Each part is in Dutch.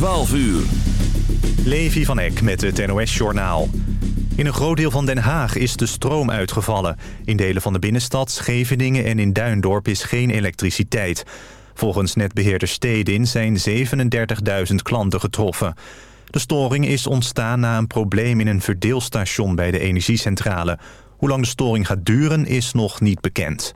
12 uur. Levi van Eck met het NOS-journaal. In een groot deel van Den Haag is de stroom uitgevallen. In delen van de binnenstad, Scheveningen en in Duindorp is geen elektriciteit. Volgens netbeheerder Stedin zijn 37.000 klanten getroffen. De storing is ontstaan na een probleem in een verdeelstation bij de energiecentrale. Hoe lang de storing gaat duren is nog niet bekend.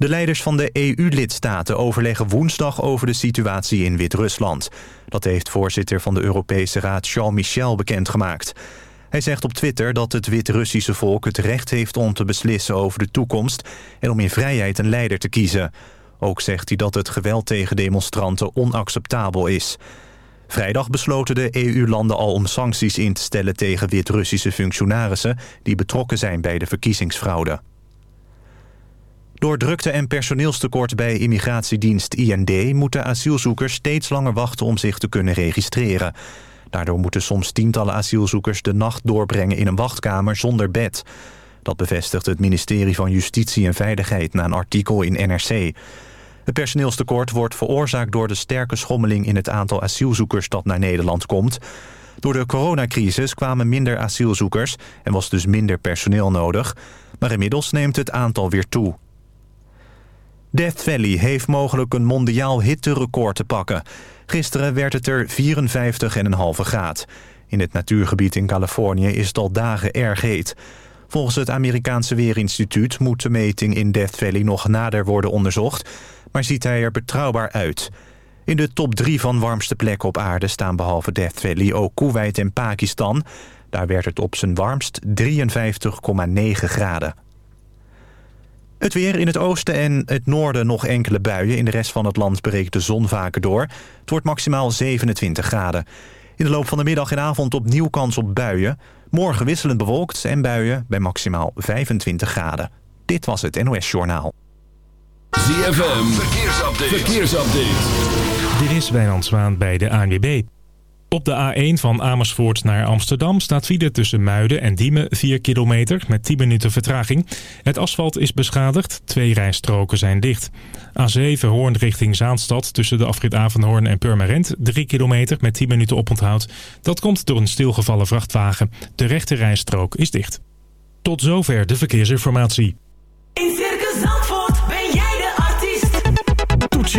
De leiders van de EU-lidstaten overleggen woensdag over de situatie in Wit-Rusland. Dat heeft voorzitter van de Europese Raad Charles Michel bekendgemaakt. Hij zegt op Twitter dat het Wit-Russische volk het recht heeft om te beslissen over de toekomst... en om in vrijheid een leider te kiezen. Ook zegt hij dat het geweld tegen demonstranten onacceptabel is. Vrijdag besloten de EU-landen al om sancties in te stellen tegen Wit-Russische functionarissen... die betrokken zijn bij de verkiezingsfraude. Door drukte en personeelstekort bij immigratiedienst IND... moeten asielzoekers steeds langer wachten om zich te kunnen registreren. Daardoor moeten soms tientallen asielzoekers de nacht doorbrengen in een wachtkamer zonder bed. Dat bevestigt het ministerie van Justitie en Veiligheid na een artikel in NRC. Het personeelstekort wordt veroorzaakt door de sterke schommeling in het aantal asielzoekers dat naar Nederland komt. Door de coronacrisis kwamen minder asielzoekers en was dus minder personeel nodig. Maar inmiddels neemt het aantal weer toe. Death Valley heeft mogelijk een mondiaal hitterecord te pakken. Gisteren werd het er 54,5 graad. In het natuurgebied in Californië is het al dagen erg heet. Volgens het Amerikaanse Weerinstituut moet de meting in Death Valley nog nader worden onderzocht, maar ziet hij er betrouwbaar uit. In de top 3 van warmste plekken op aarde staan behalve Death Valley ook Kuwait en Pakistan. Daar werd het op zijn warmst 53,9 graden. Het weer in het oosten en het noorden nog enkele buien. In de rest van het land breekt de zon vaker door. Het wordt maximaal 27 graden. In de loop van de middag en avond opnieuw kans op buien. Morgen wisselend bewolkt en buien bij maximaal 25 graden. Dit was het NOS Journaal. ZFM, verkeersupdate. verkeersupdate. Dit is Wijnand Zwaan bij de ANWB. Op de A1 van Amersfoort naar Amsterdam staat file tussen Muiden en Diemen 4 kilometer met 10 minuten vertraging. Het asfalt is beschadigd, twee rijstroken zijn dicht. A7 Hoorn richting Zaanstad tussen de afrit Avenhoorn en Purmerend 3 kilometer met 10 minuten oponthoud. Dat komt door een stilgevallen vrachtwagen. De rechte rijstrook is dicht. Tot zover de verkeersinformatie. In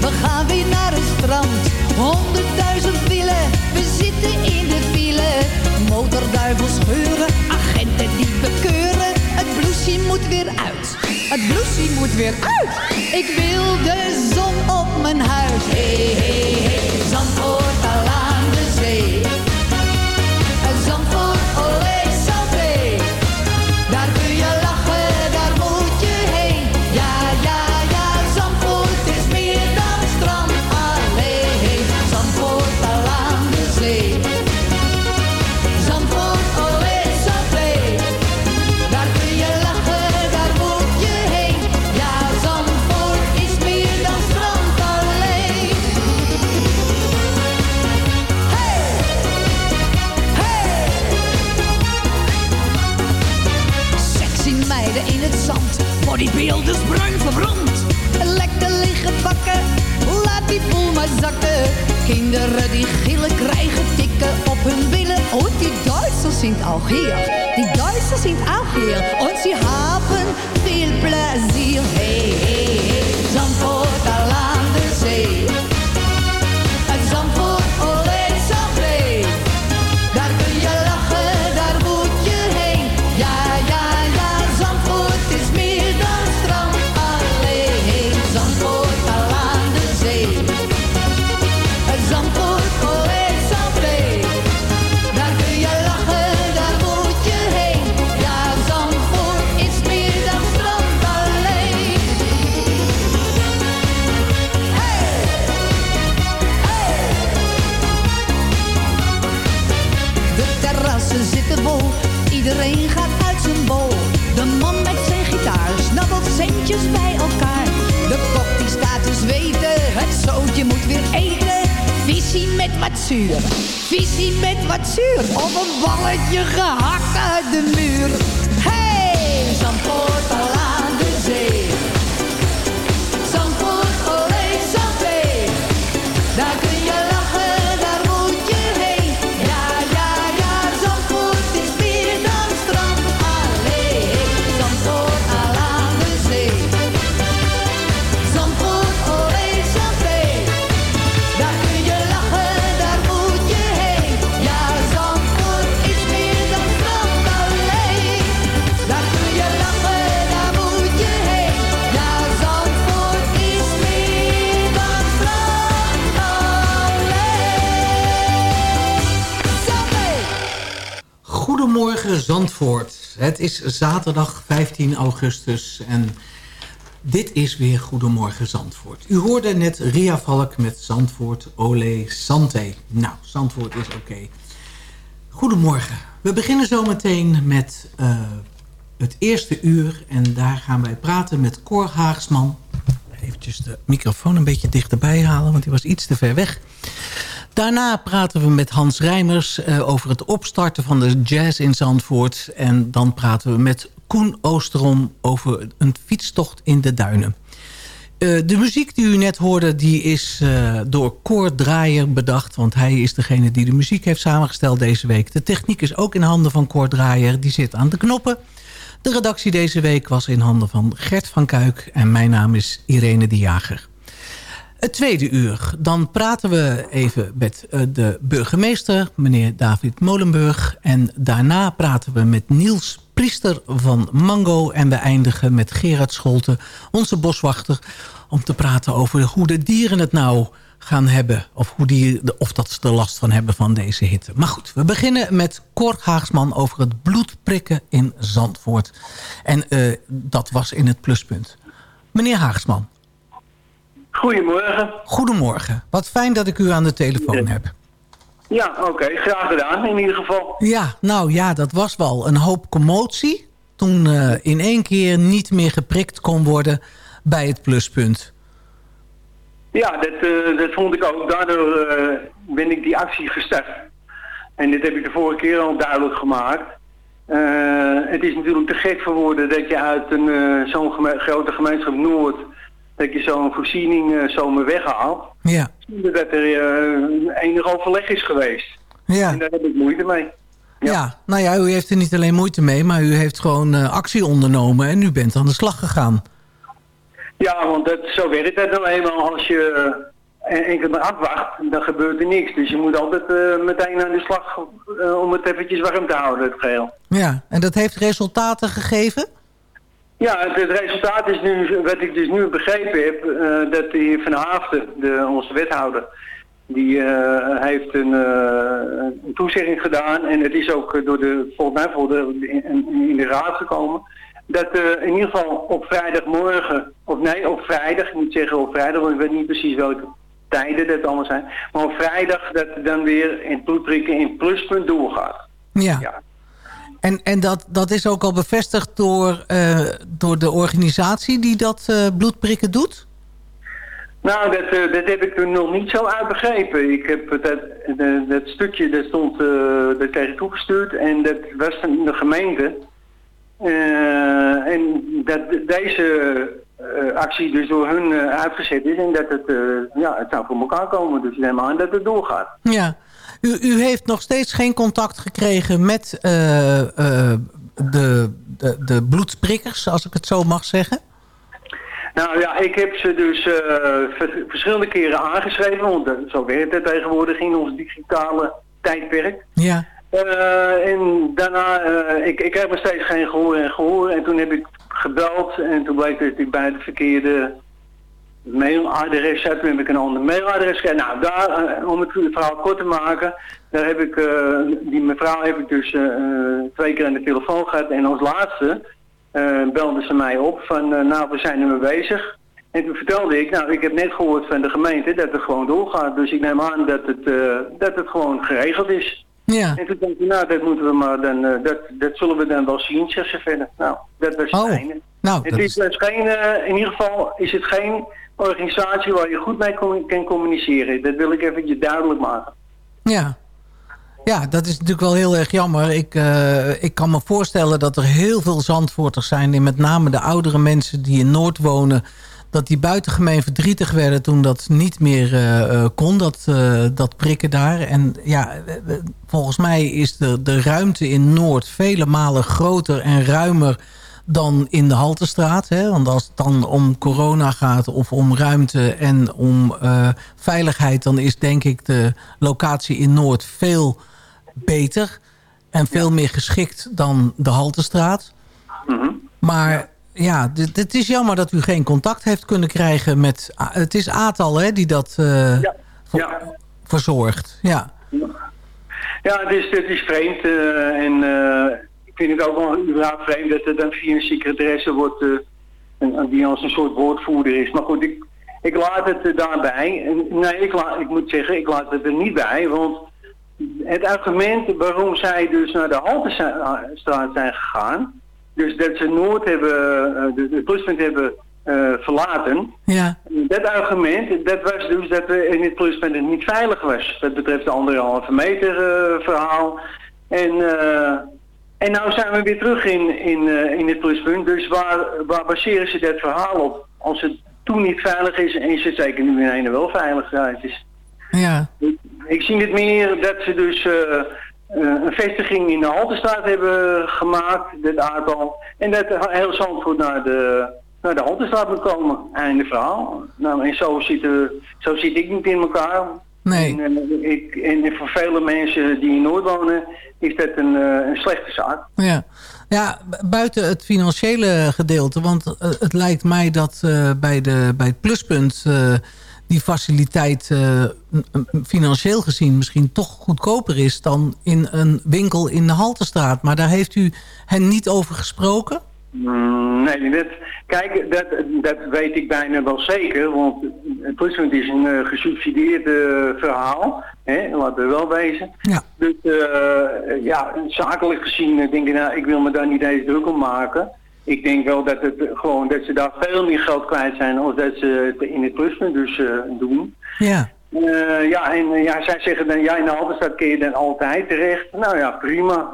We gaan weer naar het strand. Honderdduizend wielen, we zitten in de file. Motorduivels scheuren, agenten die bekeuren. Het bloesje moet weer uit. Het bloesje moet weer uit. Ik wil de zon op mijn huis. Hey, hey, hey, Zandvoort al aan de zee. Het is zaterdag 15 augustus en dit is weer Goedemorgen Zandvoort. U hoorde net Ria Valk met Zandvoort Olé Santé. Nou, Zandvoort is oké. Goedemorgen. We beginnen zometeen met eh, het eerste uur en daar gaan wij praten met Cor Haagsman. Eventjes de microfoon een beetje dichterbij halen, want die was iets te ver weg. Daarna praten we met Hans Rijmers eh, over het opstarten van de jazz in Zandvoort. En dan praten we met Koen Oosterom over een fietstocht in de duinen. Eh, de muziek die u net hoorde, die is eh, door Cor Draaier bedacht. Want hij is degene die de muziek heeft samengesteld deze week. De techniek is ook in handen van Cor Draaier. Die zit aan de knoppen. De redactie deze week was in handen van Gert van Kuik. En mijn naam is Irene de Jager. Het tweede uur. Dan praten we even met eh, de burgemeester, meneer David Molenburg. En daarna praten we met Niels Priester van Mango. En we eindigen met Gerard Scholte, onze boswachter... om te praten over hoe de dieren het nou gaan hebben. Of, hoe die, of dat ze er last van hebben van deze hitte. Maar goed, we beginnen met Cor Haagsman over het bloedprikken in Zandvoort. En eh, dat was in het pluspunt. Meneer Haagsman. Goedemorgen. Goedemorgen. Wat fijn dat ik u aan de telefoon heb. Ja, oké. Graag gedaan in ieder geval. Ja, nou ja, dat was wel een hoop commotie... toen eh, in één keer niet meer geprikt kon worden bij het pluspunt. Ja, dat, eh, dat vond ik ook. Daardoor eh, ben ik die actie gestart. En dit heb ik de vorige keer al duidelijk gemaakt. Het is natuurlijk te gek voor woorden dat je uit een zo'n geme- grote gemeenschap Noord... dat je zo'n voorziening eh, zomaar weghaalt. Ja, Zonder dat er eh, enig overleg is geweest. ja, En daar heb ik moeite mee. ja. Nou ja, u heeft er niet alleen moeite mee... maar u heeft gewoon eh, actie ondernomen en u bent aan de slag gegaan. Ja, want dat, zo werkt het nou eenmaal. Als je eh, enkel maar afwacht, dan gebeurt er niks. Dus je moet altijd meteen aan de slag om het eventjes warm te houden, het geheel. Ja, en dat heeft resultaten gegeven? Ja, het, het resultaat is nu, wat ik dus nu begrepen heb, eh, dat de heer Van Haafden, de, onze wethouder, die eh, heeft een, een toezegging gedaan en het is ook door de, volgens mij voor de, in, in de raad gekomen, dat in ieder geval op vrijdagmorgen, of nee, op vrijdag, ik moet zeggen op vrijdag, want ik weet niet precies welke tijden dat allemaal zijn, maar op vrijdag dat dan weer in bloedprikken in pluspunt doorgaat. Ja. Ja. En, en dat, dat is ook al bevestigd door, eh, door de organisatie die dat eh, bloedprikken doet? Nou, dat, eh, dat heb ik er nog niet zo uit begrepen. Ik heb het- dat, dat stukje, dat stond, dat kreeg ik toegestuurd en dat was van de gemeente. En dat deze actie dus door hun uitgezet is en dat het, ja, het zou voor elkaar komen. Dus ik neem aan dat het doorgaat. Ja. U, u heeft nog steeds geen contact gekregen met eh, eh, de, de, de bloedsprikkers, als ik het zo mag zeggen? Nou ja, ik heb ze dus eh, ver- verschillende keren aangeschreven, want zo werkt het tegenwoordig in ons digitale tijdperk. Ja. En daarna, ik, ik heb nog steeds geen gehoor en gehoor. En toen heb ik gebeld en toen bleek dat ik bij het verkeerde mailadres. Toen heb ik een ander mailadres gegeven. Nou, daar, eh, om het verhaal kort te maken, daar heb ik, eh, die mevrouw heb ik dus eh, twee keer aan de telefoon gehad. En als laatste eh belde ze mij op van, nou, we zijn er mee bezig. En toen vertelde ik, nou, ik heb net gehoord van de gemeente dat het gewoon doorgaat. Dus ik neem aan dat het, dat het gewoon geregeld is. Ja. En toen dacht ik, nou, dat moeten we maar dan, dat, dat zullen we dan wel zien, zegt ze verder. Nou, dat was het Oh, nou, het dat is dus geen, in ieder geval is het geen organisatie waar je goed mee kan communiceren. Dat wil ik even duidelijk maken. Ja. Ja, dat is natuurlijk wel heel erg jammer. Ik, eh, ik kan me voorstellen dat er heel veel Zandvoorters zijn... en met name de oudere mensen die in Noord wonen... dat die buitengemeen verdrietig werden toen dat niet meer eh, eh, kon, dat, dat prikken daar. En ja, volgens mij is de, de ruimte in Noord vele malen groter en ruimer dan in de Haltestraat. Hè? Want als het dan om corona gaat of om ruimte en om eh, veiligheid... dan is denk ik de locatie in Noord veel beter... en veel meer geschikt dan de Haltestraat. Maar ja, dit- het is jammer dat u geen contact heeft kunnen krijgen met... Het is Atal hè, die dat eh, voor- Ja. verzorgt. Ja. Ja, het is, het is vreemd. eh, en vind het ook wel überhaupt vreemd dat er dan via een secretaresse wordt... eh, een- die als een soort woordvoerder is. Maar goed, ik, ik laat het eh, daarbij. Nee, ik, laat, ik moet zeggen, ik laat het er niet bij. Want het argument waarom zij dus naar de Haltestraat zijn gegaan... dus dat ze Noord hebben, eh, de, de pluspunt hebben eh, verlaten... Ja. Dat argument, dat was dus dat we in het pluspunt het niet veilig was. Dat betreft de anderhalve meter eh, verhaal. En, eh, en nou zijn we weer terug in, in, eh, in het pluspunt. Dus waar, waar baseren ze dat verhaal op? Als het toen niet veilig is, en is het zeker nu in ene wel veilig. Ja, is, Ja. ik, ik zie het meer dat ze dus eh, eh, een vestiging in de Haltestraat hebben gemaakt, dit aantal. En dat heel Zandvoort naar de, naar de Haltestraat moet komen. Einde verhaal. Nou, en zo zit, zo zit ik niet in elkaar. Nee. En, eh, ik, en voor vele mensen die in Noord wonen, is dat een, eh, een slechte zaak. Ja. Ja, bu- buiten het financiële gedeelte. Want eh, het lijkt mij dat bij, de, bij het pluspunt die faciliteit financieel gezien misschien toch goedkoper is dan in een winkel in de Haltestraat. Maar daar heeft u hen niet over gesproken? Mm, Nee, dat, kijk, dat, dat weet ik bijna wel zeker, want het pluspunt is een eh, gesubsidieerd eh, verhaal, hè, laten we wel wezen. Ja. Dus eh, ja, zakelijk gezien denk ik, nou, ik wil me daar niet eens druk om maken. Ik denk wel dat, het, gewoon, dat ze daar veel meer geld kwijt zijn dan dat ze het in het pluspunt dus doen. Ja. Ja, en ja, zij zeggen dan, ja, in de Halterstad kun je dan altijd terecht. Nou ja, prima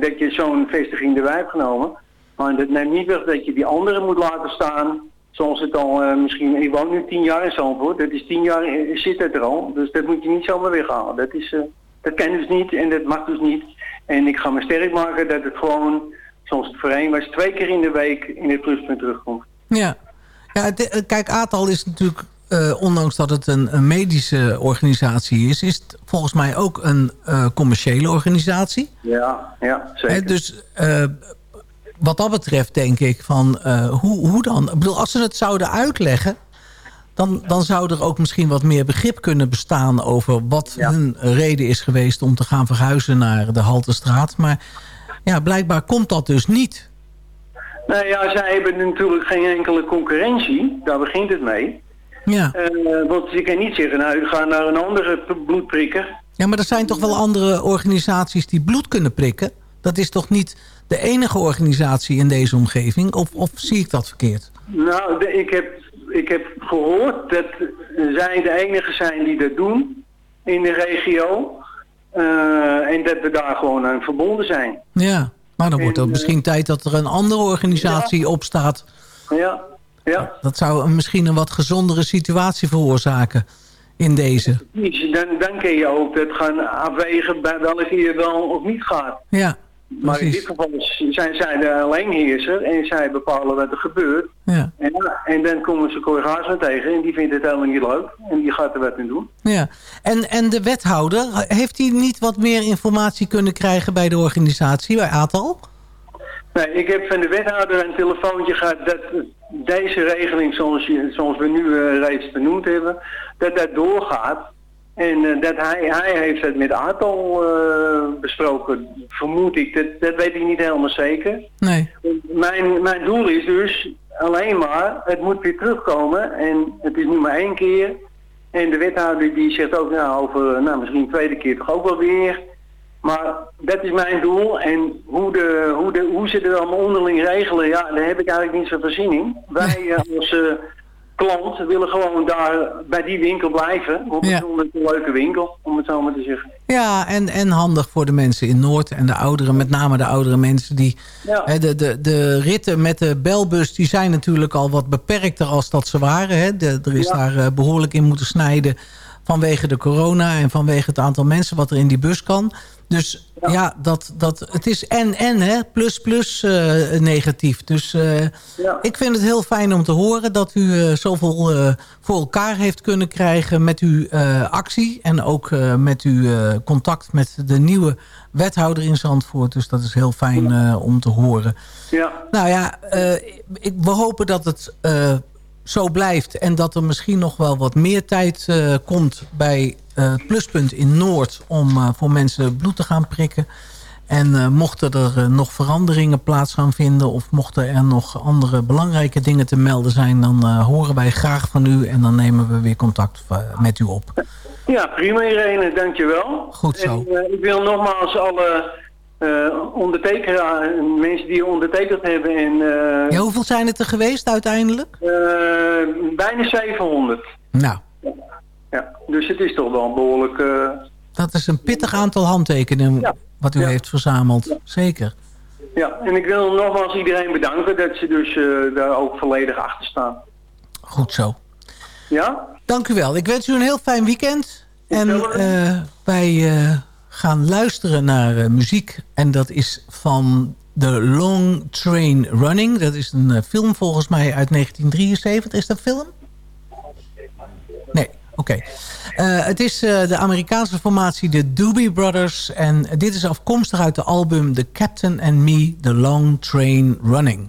dat je zo'n vestiging erbij hebt genomen. Maar dat neemt niet weg dat je die andere moet laten staan. Zoals het al eh, misschien, ik woon nu tien jaar in Zandvoort. Dat is tien jaar, eh, zit het er al. Dus dat moet je niet zomaar weghalen. Dat, is, eh, dat kan dus niet en dat mag dus niet. En ik ga me sterk maken dat het gewoon, zoals het voorheen was, twee keer in de week in het pluspunt terugkomt. Ja, ja kijk, ATAL is natuurlijk, ondanks dat het een, een medische organisatie is... is het volgens mij ook een commerciële organisatie. Ja, ja, zeker. dus wat dat betreft denk ik van eh, hoe, hoe dan? Ik bedoel, als ze het zouden uitleggen... Dan, dan zou er ook misschien wat meer begrip kunnen bestaan... over wat hun reden is geweest om te gaan verhuizen naar de Haltestraat. Maar ja, blijkbaar komt dat dus niet. Nou ja, zij hebben natuurlijk geen enkele concurrentie. Daar begint het mee. Ja. Eh, want je kan niet zeggen, nou, ga naar een andere bloedprikker. ja, maar er zijn toch wel andere organisaties die bloed kunnen prikken? Dat is toch niet de enige organisatie in deze omgeving? Of, of zie ik dat verkeerd? Nou, de- ik, heb, ik heb gehoord dat zij de enige zijn die dat doen in de regio. Eh, en dat we daar gewoon aan verbonden zijn. Ja, maar dan wordt het eh, misschien tijd dat er een andere organisatie opstaat. Ja, ja. Dat zou misschien een wat gezondere situatie veroorzaken in deze. Dan, dan kun je ook dat gaan afwegen bij welke je wel of niet gaat. Ja, Maar in dit geval zijn zij de alleenheerser en zij bepalen wat er gebeurt. Ja, En, en dan komen ze collega's tegen en die vindt het helemaal niet leuk. En die gaat er wat in doen. ja. En, en de wethouder, heeft hij niet wat meer informatie kunnen krijgen bij de organisatie, bij ATAL? Nee, ik heb van de wethouder een telefoontje gehad dat deze regeling, zoals, je, zoals we nu eh, reeds benoemd hebben, dat dat doorgaat. En eh, dat hij, hij heeft het met Atal eh, besproken, vermoed ik. Dat, dat weet ik niet helemaal zeker. Nee. Mijn, mijn doel is dus alleen maar, het moet weer terugkomen. En het is nu maar één keer. En de wethouder die zegt ook, nou, over nou, misschien een tweede keer toch ook wel weer. Maar dat is mijn doel. En hoe, de, hoe, de, hoe ze het allemaal onderling regelen, ja, daar heb ik eigenlijk niet zoveel zin in. Wij eh, als klant willen gewoon daar bij die winkel blijven. Want Ja. het is een leuke winkel, om het zo maar te zeggen. Ja, en, en handig voor de mensen in Noord en de ouderen, met name de oudere mensen die... Ja. Hè, de, de, de ritten met de belbus die zijn natuurlijk al wat beperkter als dat ze waren. Hè. De, er is Ja. daar eh, behoorlijk in moeten snijden vanwege de corona... en vanwege het aantal mensen wat er in die bus kan. Dus ja, dat, dat, het is en-en, hè, plus plus eh, negatief. Dus eh, Ja. ik vind het heel fijn om te horen dat u eh, zoveel voor elkaar heeft kunnen krijgen met uw actie. En ook met uw contact met de nieuwe wethouder in Zandvoort. Dus dat is heel fijn om te horen. Ja. Nou ja, ik, we hopen dat het zo blijft. En dat er misschien nog wel wat meer tijd eh, komt bij eh, het pluspunt in Noord... om eh, voor mensen bloed te gaan prikken. En eh, mochten er eh, nog veranderingen plaats gaan vinden... of mochten er nog andere belangrijke dingen te melden zijn... dan eh, horen wij graag van u en dan nemen we weer contact eh, met u op. Ja, prima Irene, dankjewel. Goed zo. En, eh, ik wil nogmaals alle eh ondertekenen, mensen die ondertekend hebben en eh, Ja, hoeveel zijn het er geweest uiteindelijk? eh, bijna 700. Nou, Ja, dus het is toch wel behoorlijk... eh, dat is een pittig aantal handtekeningen Ja. wat u Ja. heeft verzameld. Zeker. ja, en ik wil nogmaals iedereen bedanken dat ze dus eh, daar ook volledig achter staan. Goed zo. Ja? Dank u wel. Ik wens u een heel fijn weekend. En eh, wij eh, gaan luisteren naar eh, muziek. En dat is van The Long Train Running. Dat is een eh, film volgens mij uit 1973. Is dat film? Nee, oké. Eh, het is de Amerikaanse formatie de Doobie Brothers. En dit is afkomstig uit de album The Captain and Me, The Long Train Running.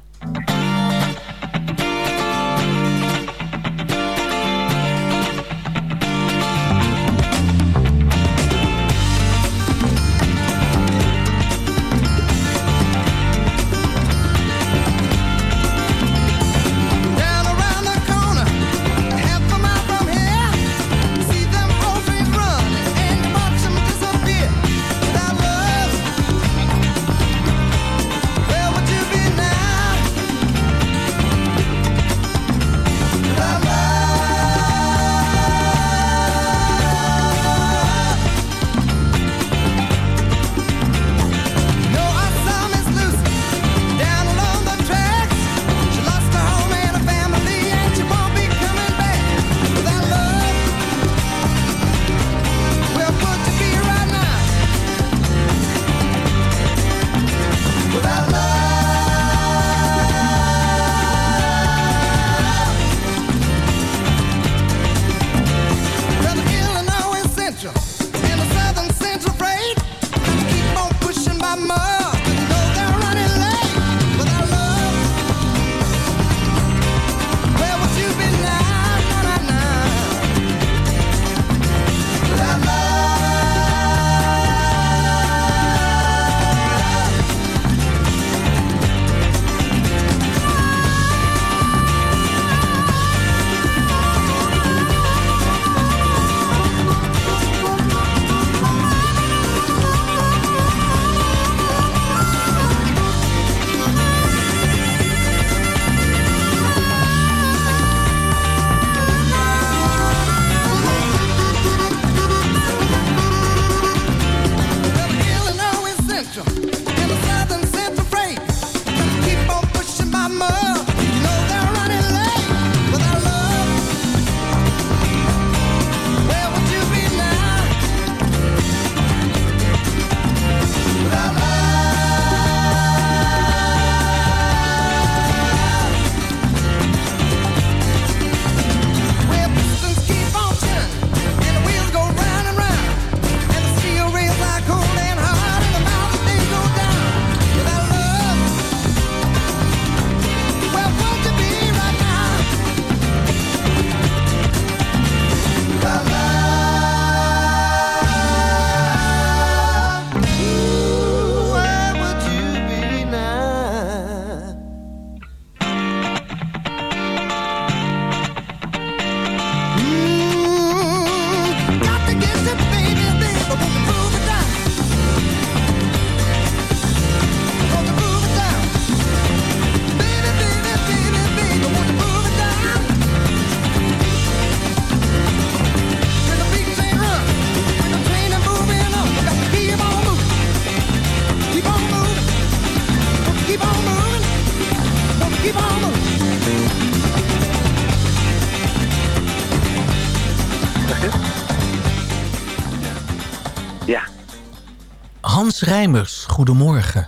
Rijmers, goedemorgen.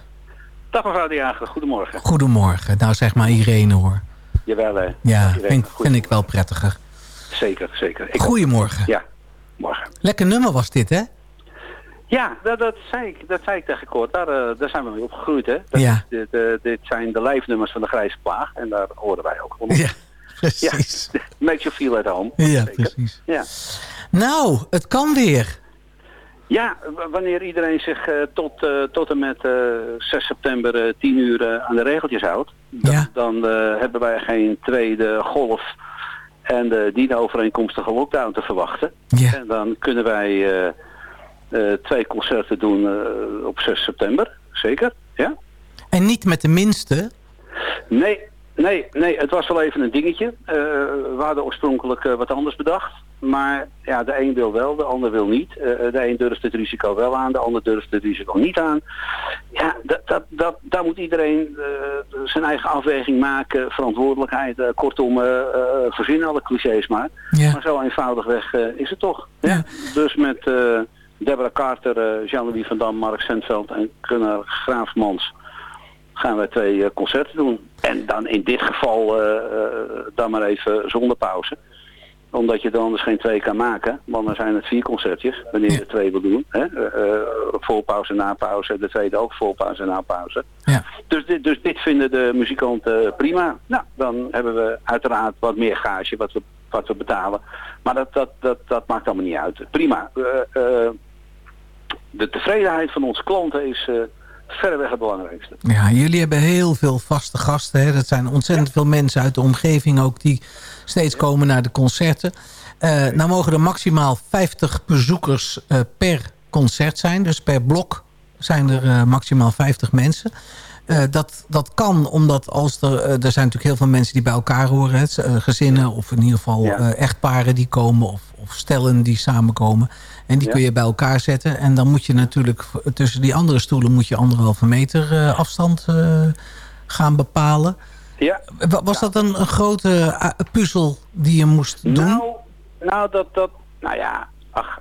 Dag mevrouw de Jager, goedemorgen. Goedemorgen. Nou zeg maar Irene hoor. Jawel hè. Ja, Irene, vind, vind ik wel prettiger. Zeker, zeker. Ik Goedemorgen. Ja, morgen. Lekker nummer was dit, hè? Ja, dat, dat, zei ik, dat zei ik tegen Kort. Daar, eh, daar zijn we mee opgegroeid hè. Dat, Ja. dit, eh, dit zijn de lijfnummers van de Grijze Plaag en daar horen wij ook. Ja, precies. Ja, make you feel at home. Ja, Zeker. precies. Ja. Nou, het kan weer. Ja, wanneer iedereen zich eh, tot, eh, tot en met eh, 6 september eh, 10 uur aan de regeltjes houdt, dan, Ja. dan hebben wij geen tweede golf en de dienovereenkomstige lockdown te verwachten. Ja. En dan kunnen wij twee concerten doen op 6 september, zeker. Ja? En niet met de minste. Nee, nee, nee, het was wel even een dingetje. Eh, we hadden oorspronkelijk eh, wat anders bedacht. Maar ja, de een wil wel, de ander wil niet. Eh, de een durft het risico wel aan, de ander durft het risico niet aan. Ja, dat, dat, dat, daar moet iedereen zijn eigen afweging maken, verantwoordelijkheid. kortom, verzin alle clichés maar. Ja. Maar zo eenvoudigweg eh, is het toch. Ja. Dus met Deborah Carter, Jean-Louis van Dam, Mark Sentveld en Gunnar Graafmans gaan wij twee eh, concerten doen. En dan in dit geval eh, eh, dan maar even zonder pauze. Omdat je dan anders geen twee kan maken. Want dan zijn het vier concertjes. Wanneer je er twee wil doen. Hè? Voor pauze, na pauze. De tweede ook voor pauze, na pauze. Ja. Dus, dit, dus dit vinden de muzikanten prima. Nou, dan hebben we uiteraard wat meer gage wat we, wat we betalen. Maar dat, dat, dat, dat maakt allemaal niet uit. Prima. De tevredenheid van onze klanten is verreweg het belangrijkste. Ja, jullie hebben heel veel vaste gasten. Hè? Dat zijn ontzettend veel mensen uit de omgeving ook die steeds komen naar de concerten. Eh, nou mogen er maximaal 50 bezoekers eh, per concert zijn. Dus per blok zijn er eh, maximaal 50 mensen. Dat, dat kan omdat als er... er zijn natuurlijk heel veel mensen die bij elkaar horen. Hè? Gezinnen of in ieder geval echtparen die komen. Of, of stellen die samenkomen. En die Ja. kun je bij elkaar zetten. En dan moet je natuurlijk tussen die andere stoelen... moet je anderhalve meter eh, afstand eh, gaan bepalen. Ja, Wa- Was dat een, een grote eh, puzzel die je moest doen? Nou, nou, dat, dat, nou ja, ach,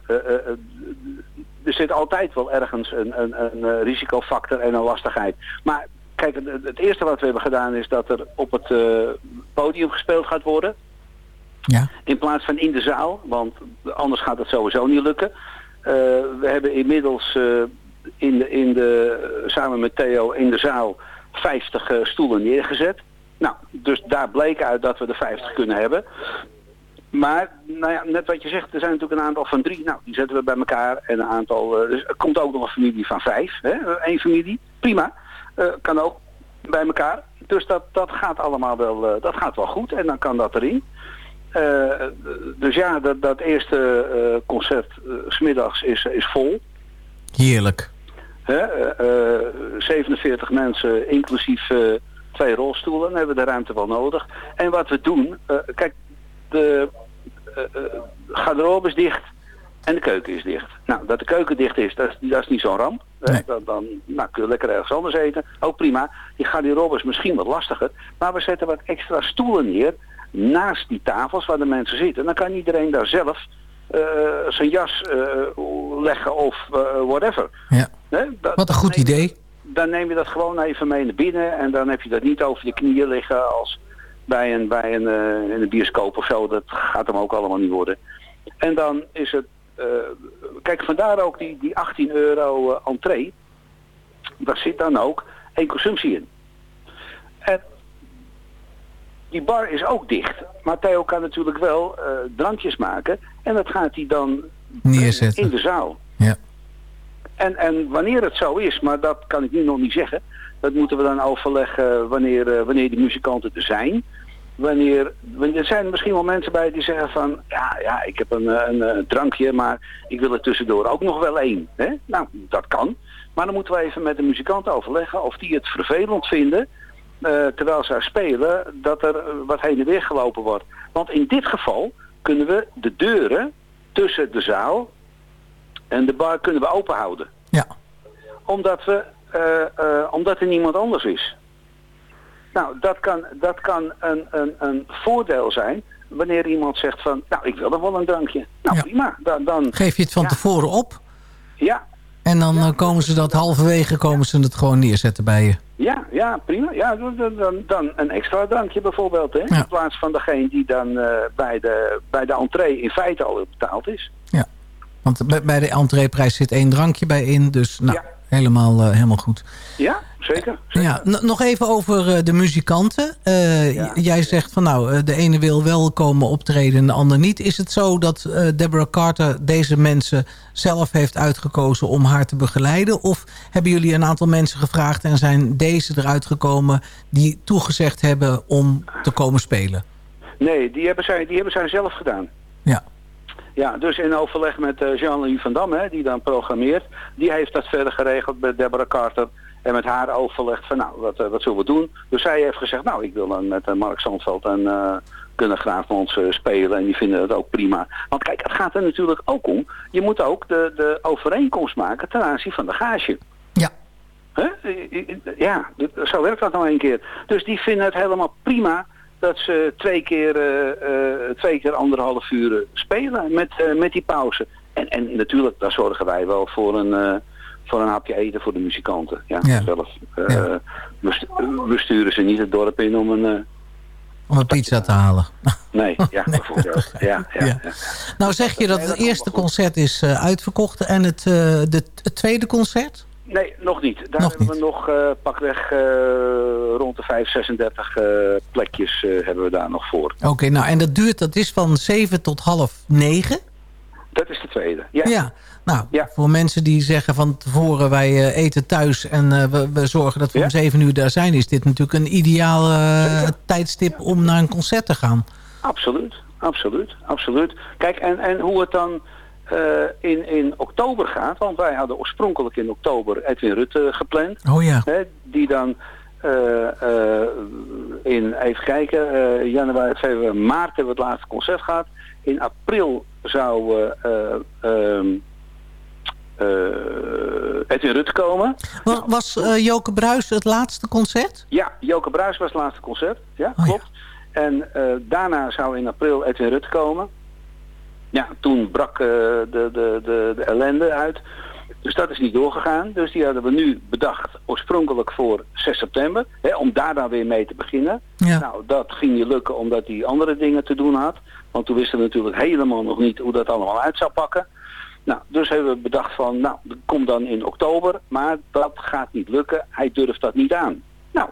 er zit altijd wel ergens een, een, een risicofactor en een lastigheid. Maar kijk, het, het eerste wat we hebben gedaan is dat er op het podium gespeeld gaat worden. Ja. In plaats van in de zaal, want anders gaat het sowieso niet lukken. Eh, we hebben inmiddels eh, in de, in de, samen met Theo in de zaal 50 eh, stoelen neergezet. Nou, dus daar bleek uit dat we er 50 kunnen hebben. Maar, nou ja, net wat je zegt, er zijn natuurlijk een aantal van drie. Nou, die zetten we bij elkaar. En een aantal, dus er komt ook nog een familie van vijf. Eén familie, prima. Kan ook bij elkaar. Dus dat, dat gaat allemaal wel, dat gaat wel goed. En dan kan dat erin. Eh, dus ja, dat, dat eerste eh, concert eh, smiddags is, is vol. Heerlijk. Hè? eh, eh, 47 mensen, inclusief eh, twee rolstoelen. Dan hebben we de ruimte wel nodig. En wat we doen, eh, kijk, de eh, eh, garderobe is dicht en de keuken is dicht. Nou, dat de keuken dicht is, dat is, dat is niet zo'n ramp. Nee. Dan, dan nou, kun je lekker ergens anders eten. Ook prima. Die garderobe is misschien wat lastiger. Maar we zetten wat extra stoelen neer naast die tafels waar de mensen zitten. Dan kan iedereen daar zelf eh, zijn jas eh, leggen of eh, whatever. Ja. Dat- Wat een goed neem idee. Dan neem je dat gewoon even mee naar binnen en dan heb je dat niet over je knieën liggen als bij een, bij een, in een bioscoop of zo. Dat gaat hem ook allemaal niet worden. En dan is het, kijk vandaar ook die, die 18 euro entree. Daar zit dan ook één consumptie in. En die bar is ook dicht. Maar Theo kan natuurlijk wel eh, drankjes maken. En dat gaat hij dan Neerzetten. in de zaal. Ja. En, en wanneer het zo is, maar dat kan ik nu nog niet zeggen. Dat moeten we dan overleggen wanneer, eh, wanneer die muzikanten er zijn. Wanneer, wanneer, er zijn misschien wel mensen bij die zeggen van... Ja, ja ik heb een, eh, een, drankje, maar ik wil er tussendoor ook nog wel één. Nou, dat kan. Maar dan moeten we even met de muzikanten overleggen of die het vervelend vinden... eh, terwijl zij spelen, dat er wat heen en weer gelopen wordt. Want in dit geval kunnen we de deuren tussen de zaal en de bar kunnen we open houden. Ja. Omdat, we, eh, eh, omdat er niemand anders is. Nou, dat kan, dat kan een, een, een voordeel zijn wanneer iemand zegt van, nou, ik wil er wel een drankje. Nou, Ja. prima. Dan, dan, Geef je het van Ja. tevoren op. ja, En dan komen ze dat halverwege komen ze het gewoon neerzetten bij je. Ja, ja, prima. Ja, dan, dan, dan een extra drankje bijvoorbeeld. Hè? Ja. In plaats van degene die dan eh, bij, de, bij de entree in feite al betaald is. Want bij- bij de entreeprijs zit één drankje bij in. Dus nou, Ja. Helemaal, eh, helemaal goed. Ja, zeker. zeker. Ja, nog even over eh, de muzikanten. Eh, Ja. Jij zegt van nou, de ene wil wel komen optreden en de ander niet. Is het zo dat Deborah Carter deze mensen zelf heeft uitgekozen om haar te begeleiden? Of hebben jullie een aantal mensen gevraagd en zijn deze eruit gekomen die toegezegd hebben om te komen spelen? Nee, die hebben, zij, die hebben zij zelf gedaan. Ja. Ja, dus in overleg met eh, Jean-Louis van Dam, hè, die dan programmeert. Die heeft dat verder geregeld met Deborah Carter. En met haar overlegd van, nou, wat, eh, wat zullen we doen? Dus zij heeft gezegd, nou, ik wil dan met eh, Mark Zandveld en uh, Gunnar Graafmans eh, spelen. En die vinden het ook prima. Want kijk, het gaat er natuurlijk ook om. Je moet ook de, de overeenkomst maken ten aanzien van de gage. Ja. Hè? Ja, zo werkt dat nou een keer. Dus die vinden het helemaal prima dat ze twee keer, eh, eh, twee keer anderhalf uur eh, spelen met, met die pauze. En, en natuurlijk, daar zorgen wij wel voor een, voor een hapje eten voor de muzikanten. Ja, Ja. zelf. Ja. We, stu- we sturen ze niet het dorp in om een... Om een pizza te halen. nee, ja, bijvoorbeeld. Ja, ja, Ja. ja. Nou zeg je dat het eerste concert is uitverkocht en het, de, het tweede concert? Nee, nog niet. Daar Nog hebben niet. we nog eh, pakweg eh, rond de 5, 36 eh, plekjes hebben we daar nog voor. Oké, nou en dat duurt, dat is van 7 tot half 9. Dat is de tweede. Ja. Ja, nou, Ja. voor mensen die zeggen van tevoren wij eten thuis en we, we zorgen dat we Ja. om 7 uur daar zijn, is dit natuurlijk een ideaal tijdstip om naar een concert te gaan. Absoluut, absoluut, absoluut. Kijk, en, en hoe het dan eh, in, in oktober gaat, want wij hadden oorspronkelijk in oktober Edwin Rutte gepland, Oh ja, hè, die dan eh, eh, in, even kijken, januari, februari, maart hebben we het laatste concert gehad. In april zou eh, eh, ehm, eh, Edwin Rutte komen. was, was eh, Joke Bruis het laatste concert? Ja, Joke Bruis was het laatste concert. Ja, Oh, klopt. En daarna zou in april Edwin Rutte komen. Ja, toen brak eh, de, de, de, de ellende uit. Dus dat is niet doorgegaan. Dus die hadden we nu bedacht oorspronkelijk voor 6 september. Hè, om daar dan weer mee te beginnen. Ja. Nou, dat ging niet lukken omdat hij andere dingen te doen had. Want toen wisten we natuurlijk helemaal nog niet hoe dat allemaal uit zou pakken. Nou, dus hebben we bedacht van, nou, kom dan in oktober. Maar dat gaat niet lukken. Hij durft dat niet aan. Nou,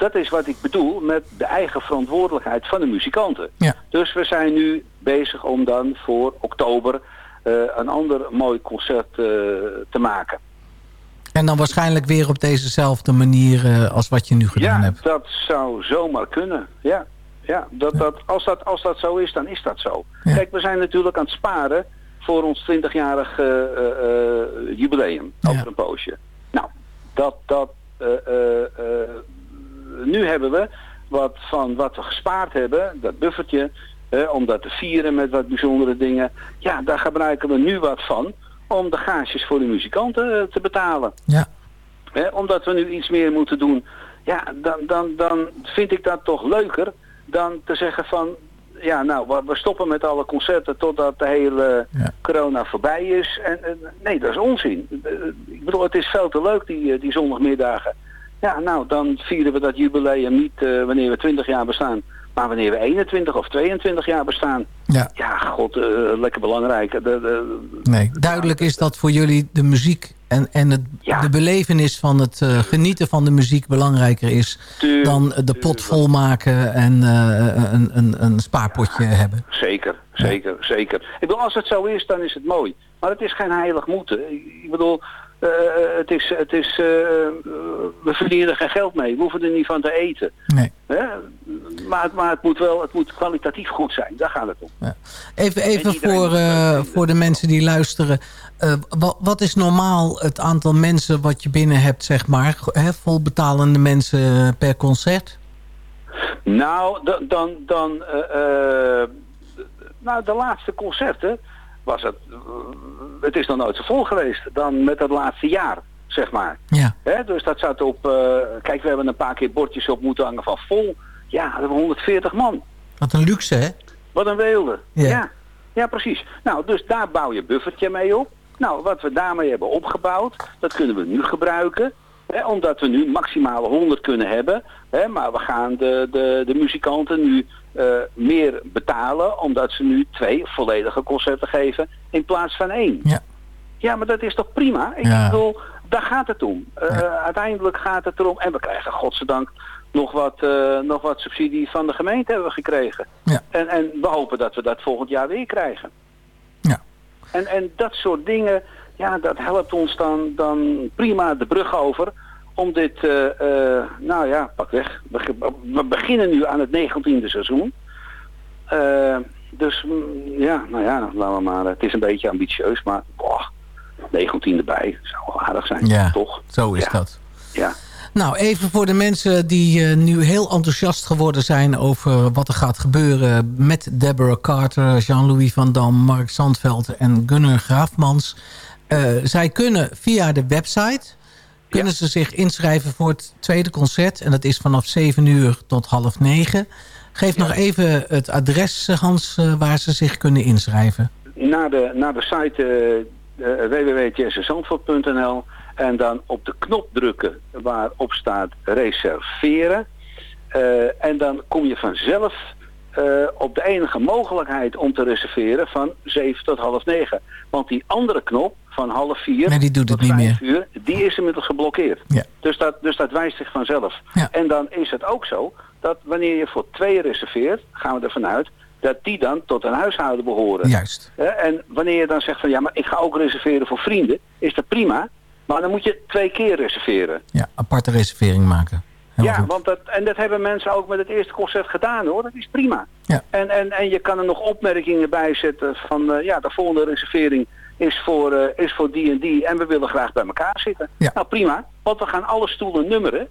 dat is wat ik bedoel met de eigen verantwoordelijkheid van de muzikanten. Ja. Dus we zijn nu bezig om dan voor oktober eh, een ander mooi concert eh, te maken. En dan waarschijnlijk weer op dezezelfde manier eh, als wat je nu gedaan ja, hebt. dat zou zomaar kunnen. Ja, ja, dat, Dat, als, dat, als dat zo is, dan is dat zo. Ja. Kijk, we zijn natuurlijk aan het sparen voor ons 20-jarig eh, eh, eh, jubileum Ja. over een poosje. Nou, dat, dat, nu hebben we wat van wat we gespaard hebben, dat buffertje, eh, om dat te vieren met wat bijzondere dingen. Ja, daar gebruiken we nu wat van om de gages voor de muzikanten eh, te betalen. Ja. Omdat we nu iets meer moeten doen. Ja, dan, dan, dan vind ik dat toch leuker dan te zeggen van... Ja, nou, we- stoppen met alle concerten totdat de hele Ja. corona voorbij is. En, en, nee, dat is onzin. Eh, Ik bedoel, het is veel te leuk, die, eh, die zondagmiddagen. Ja, nou, dan vieren we dat jubileum niet eh, wanneer we 20 jaar bestaan. Maar wanneer we 21 of 22 jaar bestaan. Ja. Ja, god, eh, lekker belangrijk. De, de, Nee, duidelijk is dat voor jullie de muziek en, en het, Ja. de belevenis van het eh, genieten van de muziek belangrijker is Tuur- dan de pot tuurlijk. volmaken en een, een, een spaarpotje hebben. Zeker, zeker, zeker. Ik bedoel, als het zo is, dan is het mooi. Maar het is geen heilig moeten. Ik bedoel, eh, het is, het is, eh, we verdienen er geen geld mee. We hoeven er niet van te eten. Nee. Hè? Maar, het- maar het moet wel, het moet kwalitatief goed zijn. Daar gaat het om. Ja. Even, even voor, eh, voor de mensen die luisteren. Wat, wat is normaal het aantal mensen wat je binnen hebt, zeg maar? Hè, volbetalende mensen per concert? Nou, dan, dan, dan nou, de laatste concerten was het, het is nog nooit zo vol geweest dan met het laatste jaar, zeg maar. Ja. Hè, dus dat zat op, eh, kijk we hebben een paar keer bordjes op moeten hangen van vol. Ja, dat hebben we 140 man. Wat een luxe, hè? Wat een weelde. Ja. Ja. ja. precies. Nou, dus daar bouw je buffertje mee op. Nou, wat we daarmee hebben opgebouwd, dat kunnen we nu gebruiken. Hè, omdat we nu maximaal 100 kunnen hebben. Hè, maar we gaan de, de, de muzikanten nu eh, meer betalen. Omdat ze nu twee volledige concerten geven in plaats van één. Ja. Ja, maar dat is toch prima? Ik Ja. bedoel, daar gaat het om. Eh, Uiteindelijk gaat het erom. En we krijgen godzijdank nog wat, eh, nog wat subsidie van de gemeente hebben we gekregen. Ja. En, en we hopen dat we dat volgend jaar weer krijgen. Ja. En, en dat soort dingen, ja, dat helpt ons dan, dan prima de brug over. Om dit, eh, eh, nou ja, pak weg. We, beginnen nu aan het 19e seizoen. Eh, dus mm, ja, nou ja, laten we maar. Het is een beetje ambitieus, maar boah, 19 erbij zou wel aardig zijn, Ja, toch? zo is Ja. dat. Ja. Nou, even voor de mensen die eh, nu heel enthousiast geworden zijn... over wat er gaat gebeuren met Deborah Carter... Jean-Louis van Dam, Mark Zandveld en Gunnar Graafmans. Eh, zij kunnen via de website... kunnen ze zich inschrijven voor het tweede concert. En dat is vanaf 7 uur tot half 9. Geef nog even het adres, eh, Hans, eh, waar ze zich kunnen inschrijven. naar de, naar de site uh, en dan op de knop drukken waarop staat reserveren. En dan kom je vanzelf op de enige mogelijkheid om te reserveren van 7 tot half 9. Want die andere knop van half 4 Nee, die doet het niet 5 uur, die is inmiddels geblokkeerd. Ja. Dus, dat, dus dat wijst zich vanzelf. Ja. En dan is het ook zo dat wanneer je voor twee reserveert, gaan we ervan uit dat die dan tot een huishouden behoren. Juist. En wanneer je dan zegt van ja, maar ik ga ook reserveren voor vrienden, is dat prima. Maar dan moet je twee keer reserveren. Ja, aparte reservering maken. Heel ja, goed. want dat, en dat hebben mensen ook met het eerste concert gedaan hoor. Dat is prima. Ja. En, en, en je kan er nog opmerkingen bij zetten van eh, ja, de volgende reservering is voor, eh, is voor die en die en we willen graag bij elkaar zitten. Ja. Nou prima, want we gaan alle stoelen nummeren.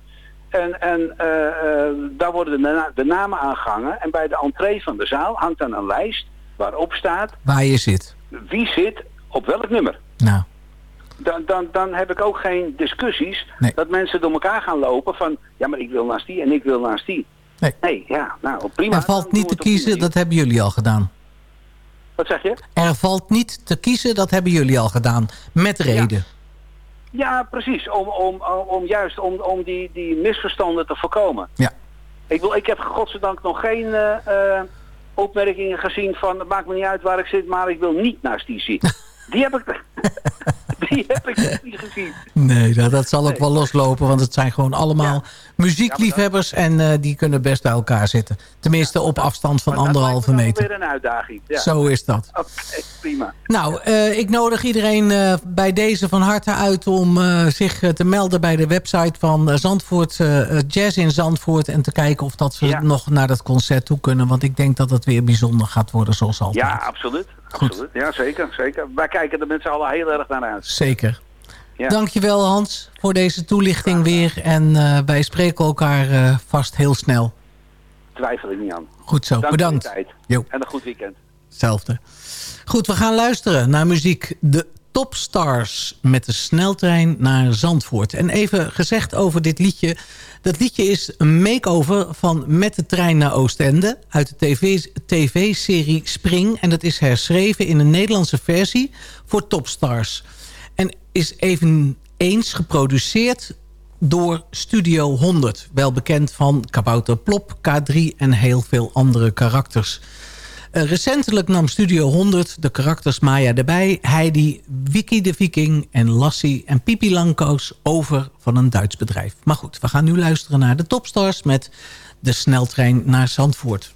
En, en eh, eh, daar worden de, na- de namen aangehangen. En bij de entree van de zaal hangt dan een lijst waarop staat Waar je zit. wie zit op welk nummer. Nou, Dan, dan, dan heb ik ook geen discussies Nee. dat mensen door elkaar gaan lopen van ja, maar ik wil naast die en ik wil naast die. Nee. ja, nou prima. er valt niet te kiezen, dat hebben jullie al gedaan. Wat zeg je? Er valt niet te kiezen, dat hebben jullie al gedaan. Met reden. Ja, precies. Om, om, om, juist om, om die, die misverstanden te voorkomen. Ja. Ik, wil, ik heb godzijdank nog geen eh, eh, opmerkingen gezien van het maakt me niet uit waar ik zit, maar ik wil niet naast die zitten. Die heb ik, die heb ik nog niet gezien. Nee, dat, dat zal ook wel loslopen, want het zijn gewoon allemaal muziekliefhebbers... en eh, die kunnen best bij elkaar zitten. Tenminste op afstand van Maar dat anderhalve lijkt me dan meter. weer een uitdaging. Ja. Zo is dat. Oké, prima. Nou, eh, ik nodig iedereen eh, bij deze van harte uit om zich te melden bij de website van Zandvoort, Jazz in Zandvoort. En te kijken of dat ze nog naar dat concert toe kunnen. Want ik denk dat het weer bijzonder gaat worden zoals altijd. Ja, absoluut. Goed. absoluut. Ja, zeker, zeker. Wij kijken er met z'n allen heel erg naar uit. Zeker. Ja. Dankjewel Hans voor deze toelichting weer. En eh, wij spreken elkaar eh, vast heel snel. Twijfel ik niet aan. Goed zo, Dank bedankt. tijd. En een goed weekend. Hetzelfde. Goed, we gaan luisteren naar muziek. De Topstars met de sneltrein naar Zandvoort. En even gezegd over dit liedje. Dat liedje is een makeover van Met de trein naar Oostende... uit de tv-serie Spring. En dat is herschreven in een Nederlandse versie voor Topstars. En is eveneens geproduceerd door Studio 100. Wel bekend van Kabouter Plop, K3 en heel veel andere karakters. Eh, recentelijk nam Studio 100 de karakters Maya erbij... Heidi, Wiki de Viking en Lassie en Pipi Lankoos over van een Duits bedrijf. Maar goed, we gaan nu luisteren naar de Topstars... met de sneltrein naar Zandvoort.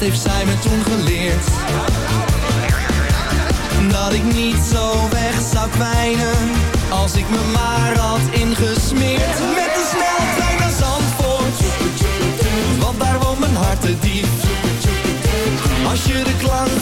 heeft zij me toen geleerd? Dat ik niet zo weg zou kwijnen Als ik me maar had ingesmeerd. Met de sneltrein naar Zandvoort. Want daar woont mijn hart te diep Als je de klank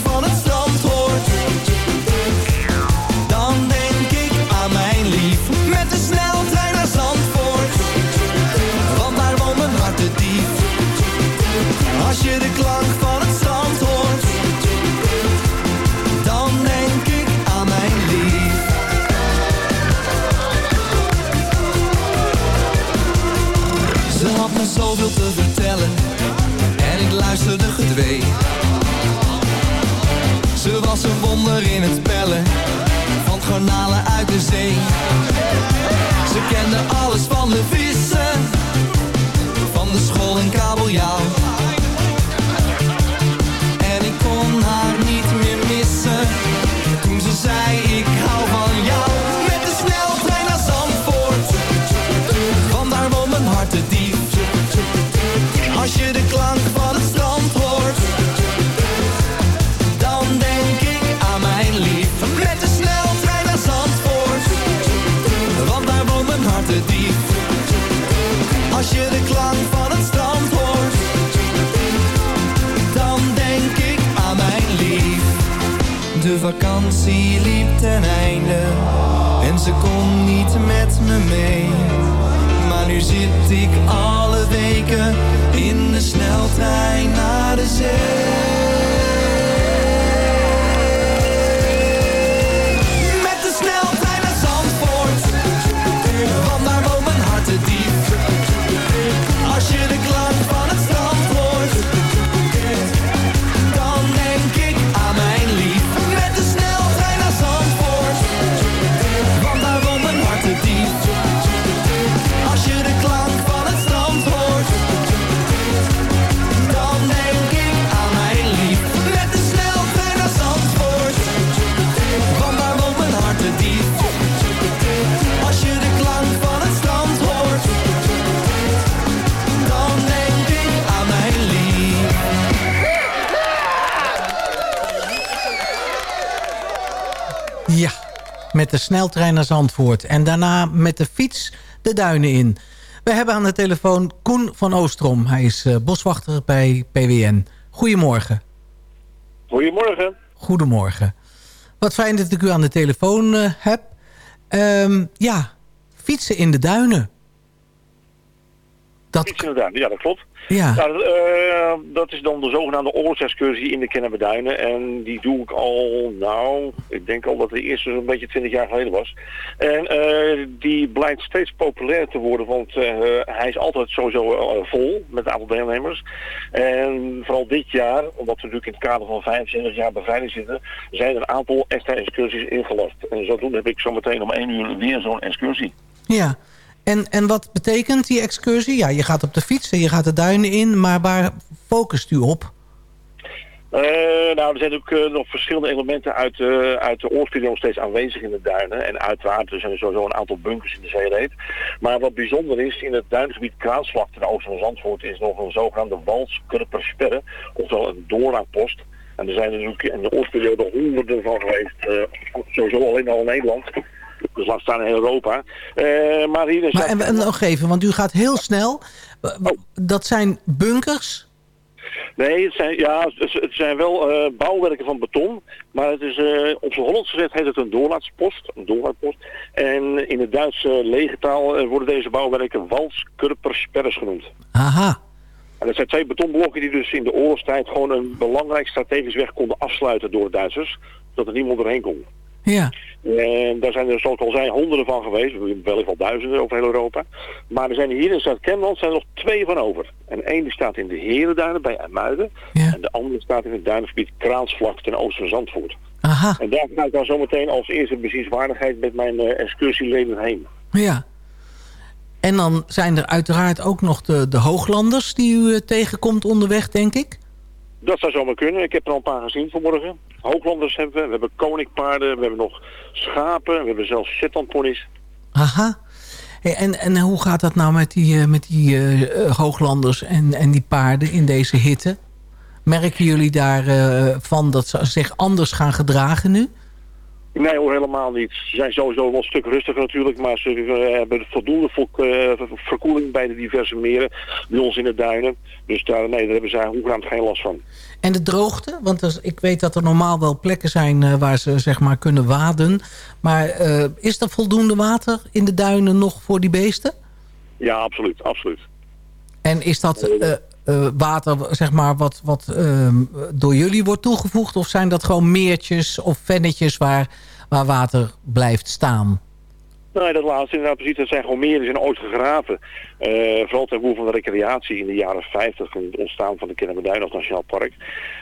met de sneltrein naar Zandvoort. En daarna met de fiets de duinen in. We hebben aan de telefoon Koen van Oostrom. Hij is eh, boswachter bij PWN. Goedemorgen. Goedemorgen. Goedemorgen. Wat fijn dat ik u aan de telefoon eh, heb. Ehm, ja, fietsen in de duinen. Dat... Fietsen in de duinen, ja dat klopt. Ja. Nou, eh, dat is dan de zogenaamde oorlogsexcursie in de Kennemerduinen. En die doe ik al, nou, ik denk al dat de eerste zo'n beetje 20 jaar geleden was. En eh, die blijkt steeds populair te worden, want eh, hij is altijd sowieso vol met een aantal deelnemers. En vooral dit jaar, omdat we natuurlijk in het kader van 25 jaar beveiliging zitten, zijn er een aantal extra excursies ingelast. En zodoende heb ik zometeen om 1 uur weer zo'n excursie. Ja. En, en wat betekent die excursie? Ja, je gaat op de fiets en je gaat de duinen in. Maar waar focust u op? Eh, nou, er zijn ook eh, nog verschillende elementen uit, eh, uit de oorlogsperiode steeds aanwezig in de duinen. En uiteraard er zijn er sowieso een aantal bunkers in de zeereed. Maar wat bijzonder is, in het duingebied Kraansvlak ten oosten van Zandvoort is nog een zogenaamde walskurpersperre. Oftewel een doorraadpost. En er zijn natuurlijk in de oorlogsperiode honderden van geweest. sowieso alleen al in Nederland. Dus laat staan in Europa. Eh, maar hier is Maar en, en nog even, want u gaat heel snel. W- Dat zijn bunkers. Nee, het zijn, ja, het zijn wel eh, bouwwerken van beton. Maar het is, eh, op zijn Hollands gezegd heet het een doorlaatspost. Een doorlaatpost. En in de Duitse legertaal worden deze bouwwerken walskurpersperres genoemd. Aha. En dat zijn twee betonblokken die dus in de oorlogstijd gewoon een belangrijk strategisch weg konden afsluiten door de Duitsers. Zodat er niemand doorheen kon. Ja. En daar zijn er, zoals ik al zei, honderden van geweest. Wellicht wel duizenden over heel Europa. Maar er zijn hier in Zuid-Kennemerland zijn er nog twee van over. En één die staat in de Herenduinen bij IJmuiden. En de andere staat in het duinengebied Kraansvlak ten oosten van Zandvoort. Aha. En daar ga ik dan zometeen als eerste bezienswaardigheid met mijn eh, excursieleden heen. Ja. En dan zijn er uiteraard ook nog de, de hooglanders die u eh, tegenkomt onderweg, denk ik. Dat zou zomaar kunnen. Ik heb er al een paar gezien vanmorgen. Hooglanders hebben we. We hebben koninkpaarden. We hebben nog schapen. We hebben zelfs Shetlandponies. Aha. Hey, en, en hoe gaat dat nou met die, eh, met die eh, eh, hooglanders en, en die paarden in deze hitte? Merken jullie daarvan van dat ze zich anders gaan gedragen nu? Nee hoor, helemaal niet. Ze zijn sowieso wel een stuk rustiger natuurlijk, maar ze eh, hebben voldoende vo- eh, verkoeling bij de diverse meren, bij ons in de duinen. Dus daar, nee, daar hebben zij hoegenaamd geen last van. En de droogte? Want er- ik weet dat er normaal wel plekken zijn eh, waar ze zeg maar kunnen waden. Maar is er voldoende water in de duinen nog voor die beesten? Ja, absoluut, absoluut. En is dat water zeg maar, wat, wat ehm, door jullie wordt toegevoegd? Of zijn dat gewoon meertjes of vennetjes waar, waar water blijft staan? Nee, dat laatste inderdaad precies. Dat zijn gewoon meren die zijn ooit gegraven. Eh, vooral ten behoeve van de recreatie in de jaren 50 en het ontstaan van de Kennemerduin als Nationaal Park.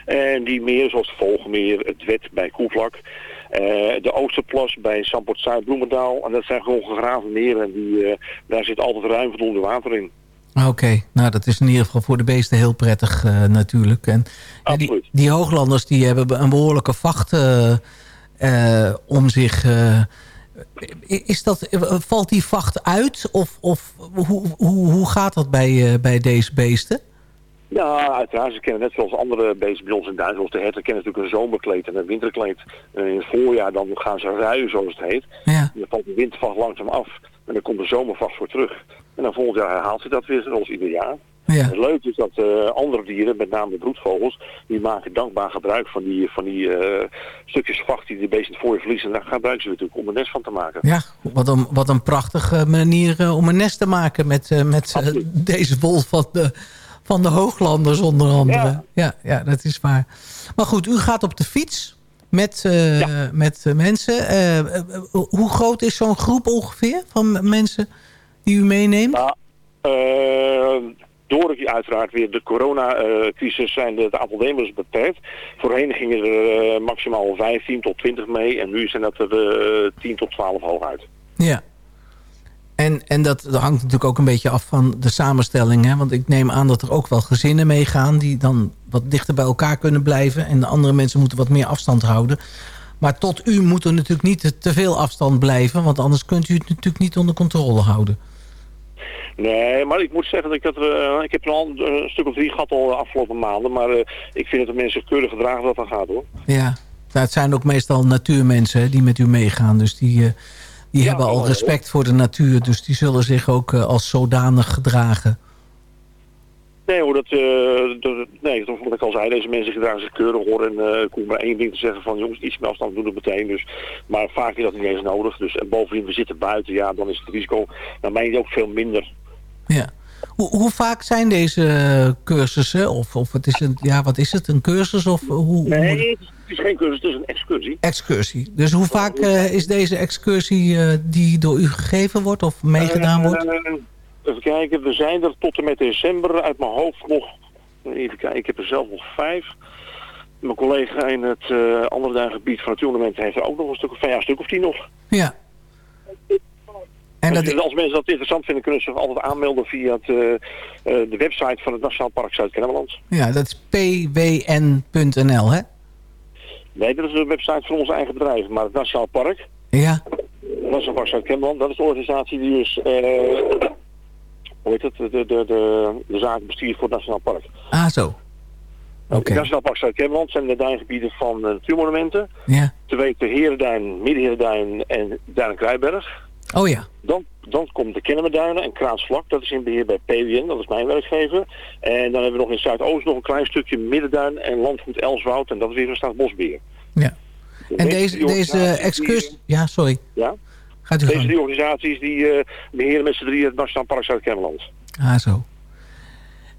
En die meren zoals het het Wet bij Koevlak, eh, de Oosterplas bij Samport Zuid Bloemendaal. En dat zijn gewoon gegraven meren en die, eh, daar zit altijd ruim voldoende water in. Oké, nou dat is in ieder geval voor de beesten heel prettig eh, natuurlijk. En ja, die, die hooglanders die hebben een behoorlijke vacht eh, eh, om zich. is dat, valt die vacht uit? Of, of hoe, hoe, hoe gaat dat bij, bij deze beesten? Ja, uiteraard. Ze kennen net zoals andere beesten bij ons in Duitsland. Zoals de herten kennen natuurlijk een zomerkleed en een winterkleed. En in het voorjaar dan gaan ze ruien, zoals het heet. Ja. En dan valt de wintervacht langzaam af. En dan komt de zomervacht voor terug. En dan volgend jaar herhaalt ze dat weer, zoals ieder jaar. Ja. Het leuke is dat eh, andere dieren, met name de broedvogels, die maken dankbaar gebruik van die, van die eh, stukjes vacht die de beesten het voorjaar verliezen. En daar gebruiken ze natuurlijk om een nest van te maken. Ja, wat een, wat een prachtige manier eh, om een nest te maken met, met deze wol van de, van de hooglanders onder andere. Ja. Ja, dat is waar. Maar goed, u gaat op de fiets met, met mensen. Hoe groot is zo'n groep ongeveer van mensen die u meeneemt? Nou, eh, door uiteraard weer de coronacrisis zijn de, het aantal deelnemers beperkt. Voorheen gingen er eh, maximaal 15 tot 20 mee en nu zijn dat er eh 10 tot 12 hooguit. Ja. En, en dat, dat hangt natuurlijk ook een beetje af van de samenstelling. Hè? Want ik neem aan dat er ook wel gezinnen meegaan... die dan wat dichter bij elkaar kunnen blijven. En de andere mensen moeten wat meer afstand houden. Maar tot u moet er natuurlijk niet te veel afstand blijven... want anders kunt u het natuurlijk niet onder controle houden. Nee, maar ik moet zeggen dat ik dat, eh, ik heb er al een stuk of drie gehad al de afgelopen maanden. Maar eh, ik vind dat de mensen keurig gedragen wat dat gaat hoor. Ja, Nou, het zijn ook meestal natuurmensen hè, die met u meegaan. Dus die, eh, die hebben al respect voor de natuur. Dus die zullen zich ook eh, als zodanig gedragen. Nee hoor, dat, eh, dat, nee, dat wat ik al zei, deze mensen gedragen zich keurig hoor. En eh, ik hoef maar één ding te zeggen van jongens, iets meer afstand doen het meteen. Dus, maar vaak is dat niet eens nodig. Dus en bovendien, we zitten buiten, ja, dan is het risico naar mij ook veel minder. Ja. Hoe, hoe vaak zijn deze cursussen? Of, of het is een, ja, wat is het? Een cursus? Of hoe, hoe- Nee, het is geen cursus, het is een excursie. excursie. Dus hoe vaak eh, is deze excursie eh, die door u gegeven wordt of meegedaan wordt? Eh, even kijken, we zijn er tot en met december uit mijn hoofd nog. Even kijken, ik heb er zelf nog vijf. Mijn collega in het andere duingebied van het toernooi heeft er ook nog een stuk of, ja, een stuk of tien nog. Ja. En als mensen dat interessant vinden, kunnen ze zich altijd aanmelden via het, eh, eh, de website van het Nationaal Park Zuid-Kennemerland. ja, dat is pwn.nl, hè? Nee, dat is de website van ons eigen bedrijf, maar het Nationaal Park, Ja. Nationaal Park Zuid-Kennemerland, dat is de organisatie die dus, eh, hoe heet het, de, de, de, de zaak bestuurt voor het Nationaal Park. Ah, zo. Oké. Het Nationaal Park Zuid-Kennemerland zijn de duingebieden van de natuurmonumenten. Ja. Te weten Herenduin, Middenherenduin en Duin en Kruiberg. Oh ja. Dan, dan komt de Kennemerduinen en Kraansvlak. Dat is in beheer bij PWN, dat is mijn werkgever. En dan hebben we nog in Zuidoost nog een klein stukje Middenduin en Landgoed Elswoud. En dat is weer een staatsbosbeheer. Ja. De En deze, deze excursie... Ja, sorry. ja? Gaat u Deze drie organisaties die eh, beheren met z'n drieën het Nationaal Park Zuid-Kennemerland. Ah, zo.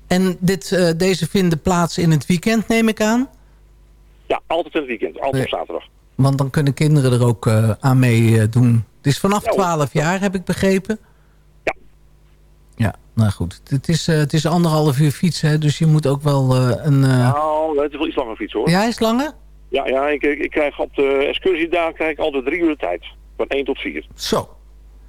En dit, eh, deze vinden plaats in het weekend, neem ik aan? Ja, altijd in het weekend. Altijd op zaterdag. Want dan kunnen kinderen er ook eh, aan meedoen. het is vanaf Ja, hoor. 12 jaar, heb ik begrepen. Ja. Ja, nou goed. Het is, eh, het is anderhalf uur fietsen, hè, dus je moet ook wel eh, een... eh, Nou, het is wel iets langer fiets hoor. Ja, is langer? Ja, ja ik, ik krijg op de excursiedagen krijg ik altijd drie uur de tijd. Van 1 tot 4. Zo.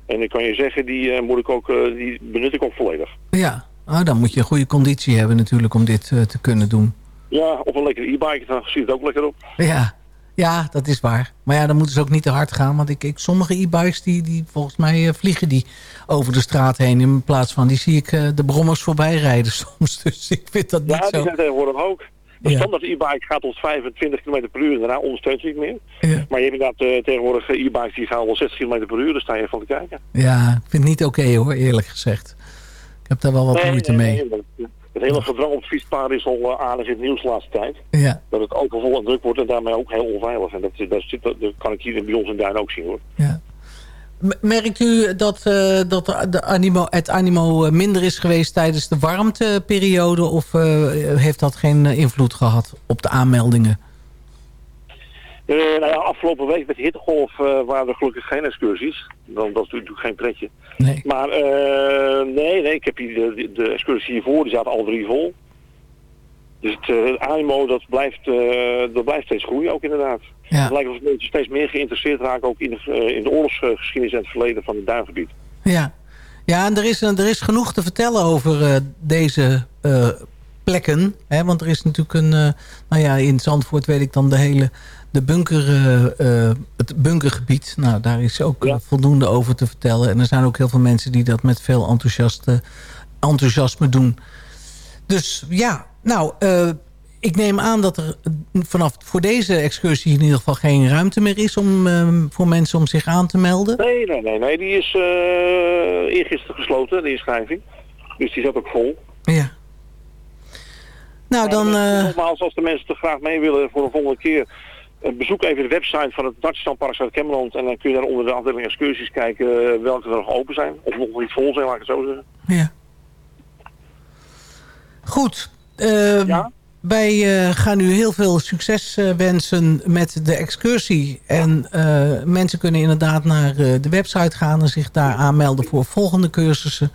En ik kan je zeggen, die, eh, moet ik ook, eh, die benut ik ook volledig. Ja, oh, dan moet je een goede conditie hebben natuurlijk om dit eh, te kunnen doen. Ja, of een lekkere e-bike, dan ziet het ook lekker op. Ja. Ja, dat is waar. Maar ja, dan moeten ze ook niet te hard gaan. Want ik, ik sommige e-bikes, die, die volgens mij eh, vliegen die over de straat heen. In plaats van, die zie ik eh, de brommers voorbij rijden soms. Dus ik vind dat niet Ja, die zo. zijn tegenwoordig ook. De Ja. standaard e-bike gaat tot 25 km per uur daarna ondersteunt hij niet meer. Ja. Maar je hebt inderdaad eh, tegenwoordig e-bikes die gaan wel 60 km per uur, daar sta je van te kijken. Ja, ik vind het niet oké hoor, eerlijk gezegd. Ik heb daar wel wat Nee, moeite nee, mee. nee, Het hele gedrang op fietspaden is al eh, aardig in het nieuws de laatste tijd. Ja, Dat het overvol en druk wordt en daarmee ook heel onveilig. En dat, dat, zit, dat kan ik hier bij ons in Duin ook zien hoor. ja. Merkt u dat, eh, dat de- animo, het animo eh, minder is geweest tijdens de warmteperiode? Of heeft dat geen invloed gehad op de aanmeldingen? Eh, nou ja, afgelopen week met de hittegolf eh, waren er gelukkig geen excursies. Dan, dat is natuurlijk geen pretje. Nee. Maar eh, nee, nee, ik heb hier de, de, de excursie hiervoor, die zaten al drie vol. Dus het eh, animo, dat blijft, eh, dat blijft steeds groeien ook inderdaad. Ja. Het lijkt alsof mensen steeds meer geïnteresseerd raken ook in de, eh, in de oorlogsgeschiedenis en het verleden van het duingebied. Ja, ja en er is, er is genoeg te vertellen over eh, deze eh, plekken. Hè? Want er is natuurlijk een... eh, nou ja, in Zandvoort weet ik dan de hele... De bunker, eh, eh, het bunkergebied. Nou, daar is ook voldoende over te vertellen. En er zijn ook heel veel mensen die dat met veel enthousiaste, enthousiasme doen. Dus ja, nou... eh, ik neem aan dat er vanaf voor deze excursie in ieder geval geen ruimte meer is om, voor mensen om zich aan te melden. Nee, nee, nee, nee, die is eergisteren gesloten, de inschrijving. Dus die zat ook vol. Ja. Nou, dan... Nogmaals, als de mensen er graag mee willen voor een volgende keer... eh, bezoek even de website van het Nationaal Zuid-Kemmerland... en dan kun je daar onder de afdeling excursies kijken eh, welke er nog open zijn. Of nog niet vol zijn, laat ik het zo zeggen. Ja. Goed. eh, Wij eh, gaan u heel veel succes wensen met de excursie. En mensen kunnen inderdaad naar de website gaan... en zich daar aanmelden voor volgende cursussen.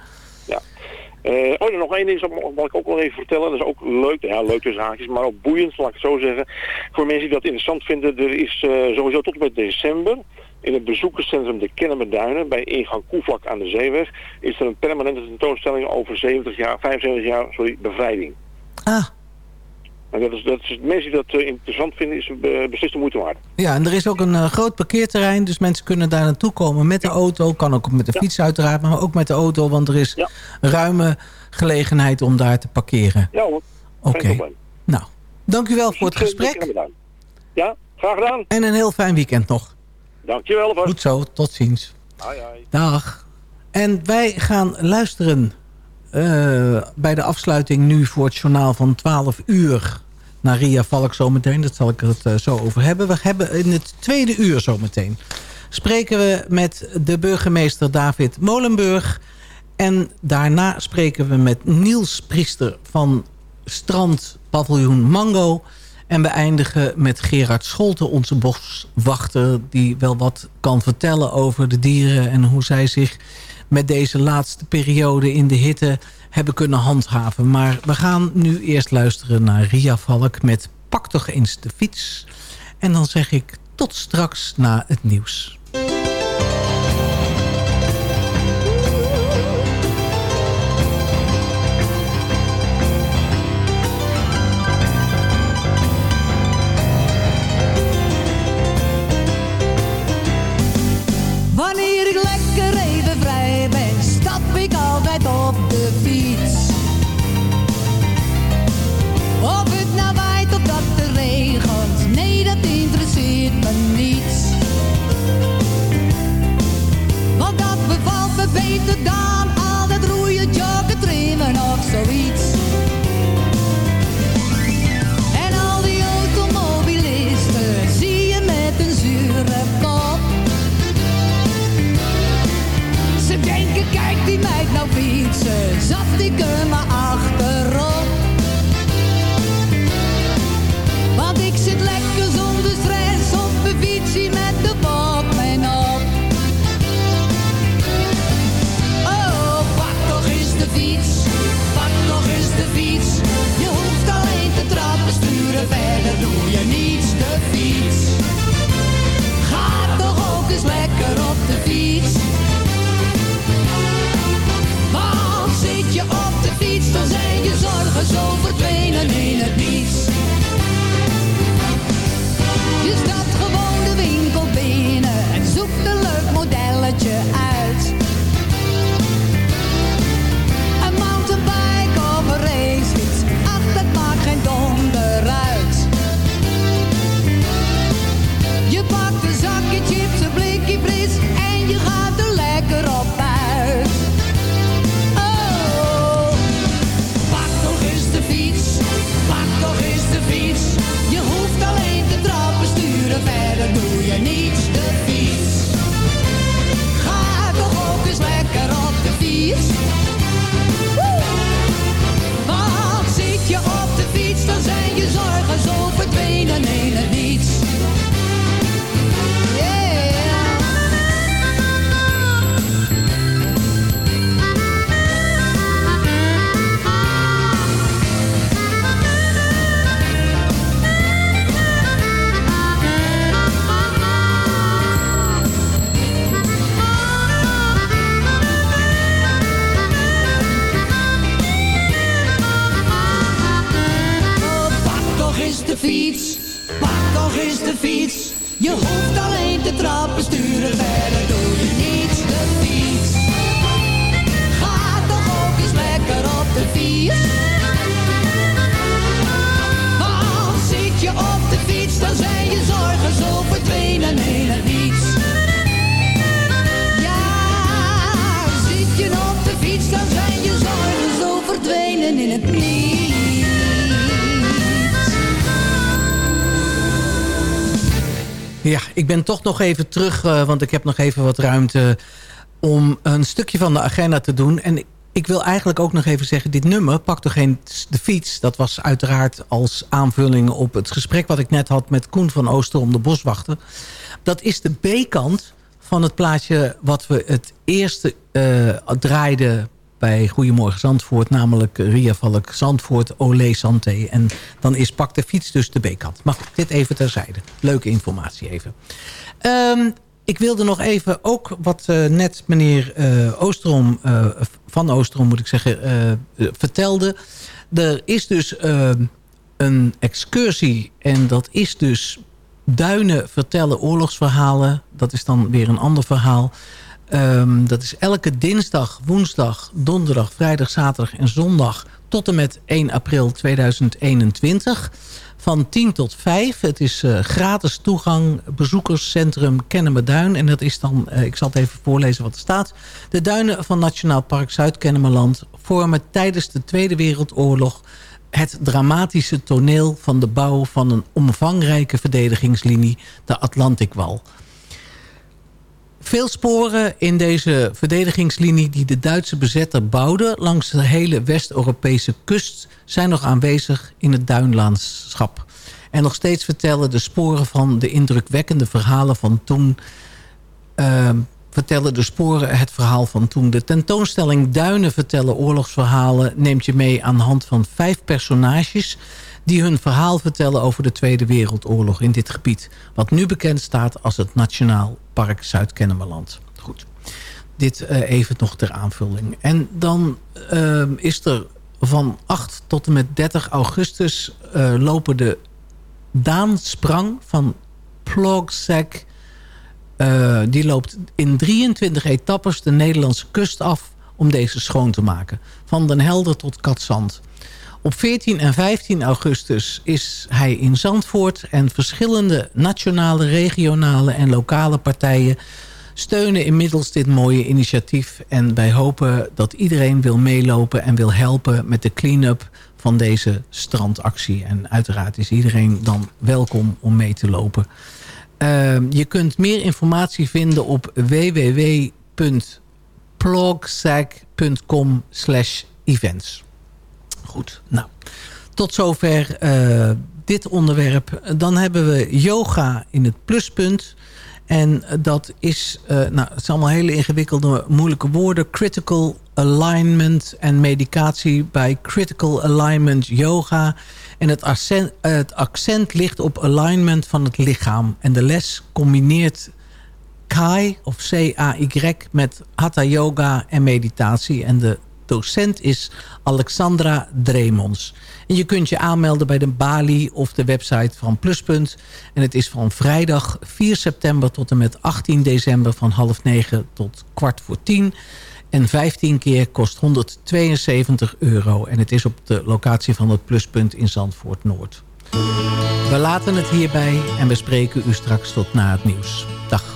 Eh, oh, en nog één ding wat ik ook wel even vertellen. Dat is ook leuk. Ja, leuk tussen haakjes, maar ook boeiend, laat ik het zo zeggen. Voor mensen die dat interessant vinden. Er is eh, sowieso tot en met december... in het bezoekerscentrum de Kennemerduinen... bij ingang Koevlak aan de Zeeweg... is er een permanente tentoonstelling over 70 jaar, 75 jaar sorry, bevrijding. Ah. En dat is, dat is, mensen die dat eh, interessant vinden, is eh, beslist de moeite waard. Ja, en er is ook een eh, groot parkeerterrein. Dus mensen kunnen daar naartoe komen met de auto. Kan ook met de fiets uiteraard, maar ook met de auto. Want er is ruime gelegenheid om daar te parkeren. Ja hoor, Oké. Nou, dank u wel voor het gesprek. Ja, graag gedaan. En een heel fijn weekend nog. Dankjewel alvast. Goed zo, tot ziens. Hoi, hoi. Dag. En wij gaan luisteren eh, bij de afsluiting nu voor het journaal van 12 uur... naar Ria Valk zometeen. Dat zal ik het eh, zo over hebben. We hebben in het tweede uur zometeen... spreken we met de burgemeester David Molenburg... En daarna spreken we met Niels Priester van Strand Paviljoen Mango. En we eindigen met Gerard Scholte, onze boswachter... die wel wat kan vertellen over de dieren... en hoe zij zich met deze laatste periode in de hitte hebben kunnen handhaven. Maar we gaan nu eerst luisteren naar Ria Valk met Pak toch eens de fiets. En dan zeg ik tot straks na het nieuws. Ik ben toch nog even terug, eh, want ik heb nog even wat ruimte om een stukje van de agenda te doen. En ik- wil eigenlijk ook nog even zeggen, dit nummer, Pak toch geen de fiets. Dat was uiteraard als aanvulling op het gesprek wat ik net had met Koen van Oosterom, de boswachter. Dat is de B-kant van het plaatje wat we het eerste eh, draaiden bij Goedemorgen Zandvoort. Namelijk Ria Valk Zandvoort, Olé Santé. En dan is Pak de fiets dus de B-kant. Maar goed, dit even terzijde. Leuke informatie even. Ehm, ik wilde nog even ook wat eh, net meneer eh, Oosterom, eh, van Oosterom moet ik zeggen, vertelde. Er is dus ehm, een excursie en dat is dus Duinen vertellen oorlogsverhalen. Dat is dan weer een ander verhaal. Ehm, dat is elke dinsdag, woensdag, donderdag, vrijdag, zaterdag en zondag... tot en met 1 april 2021. Van 10 tot 5. Het is eh, gratis toegang, bezoekerscentrum Kennemerduin. En dat is dan, eh, ik zal het even voorlezen wat er staat. De duinen van Nationaal Park Zuid-Kennemerland... vormen tijdens de Tweede Wereldoorlog het dramatische toneel van de bouw van een omvangrijke verdedigingslinie, de Atlantikwal. Veel sporen in deze verdedigingslinie die de Duitse bezetter bouwde langs de hele West-Europese kust zijn nog aanwezig in het duinlandschap. En nog steeds vertellen de sporen van de indrukwekkende verhalen van toen... eh, vertellen de sporen het verhaal van toen. De tentoonstelling Duinen vertellen oorlogsverhalen... neemt je mee aan de hand van vijf personages... die hun verhaal vertellen over de Tweede Wereldoorlog in dit gebied. Wat nu bekend staat als het Nationaal Park Zuid-Kennemerland. Goed. Dit eh, even nog ter aanvulling. En dan eh, is er van 8 tot en met 30 augustus... eh, lopen de Daan Sprang van Plogsack... Die loopt in 23 etappes de Nederlandse kust af om deze schoon te maken. Van Den Helder tot Katzand. Op 14 en 15 augustus is hij in Zandvoort... en verschillende nationale, regionale en lokale partijen... steunen inmiddels dit mooie initiatief. En wij hopen dat iedereen wil meelopen en wil helpen... met de clean-up van deze strandactie. En uiteraard is iedereen dan welkom om mee te lopen... Uh, je kunt meer informatie vinden op www.plogsack.com slash events. Goed, nou, tot zover uh, dit onderwerp. Dan hebben we yoga in het pluspunt. En dat is, uh, nou, het zijn allemaal hele ingewikkelde, moeilijke woorden. Critical alignment en medicatie bij critical alignment yoga. En het accent, het accent ligt op alignment van het lichaam. En de les combineert Kai of C-A-Y met Hatha yoga en meditatie. En de docent is Alexandra Dremons. En je kunt je aanmelden bij de Bali of de website van Pluspunt. En het is van vrijdag 4 september tot en met 18 december van half negen tot kwart voor tien. En 15 keer kost 172 euro. En het is op de locatie van het Pluspunt in Zandvoort Noord. We laten het hierbij en we spreken u straks tot na het nieuws. Dag.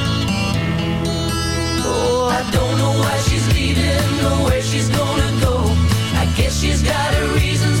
I don't know why she's leaving or where she's gonna go. I guess she's got her reasons,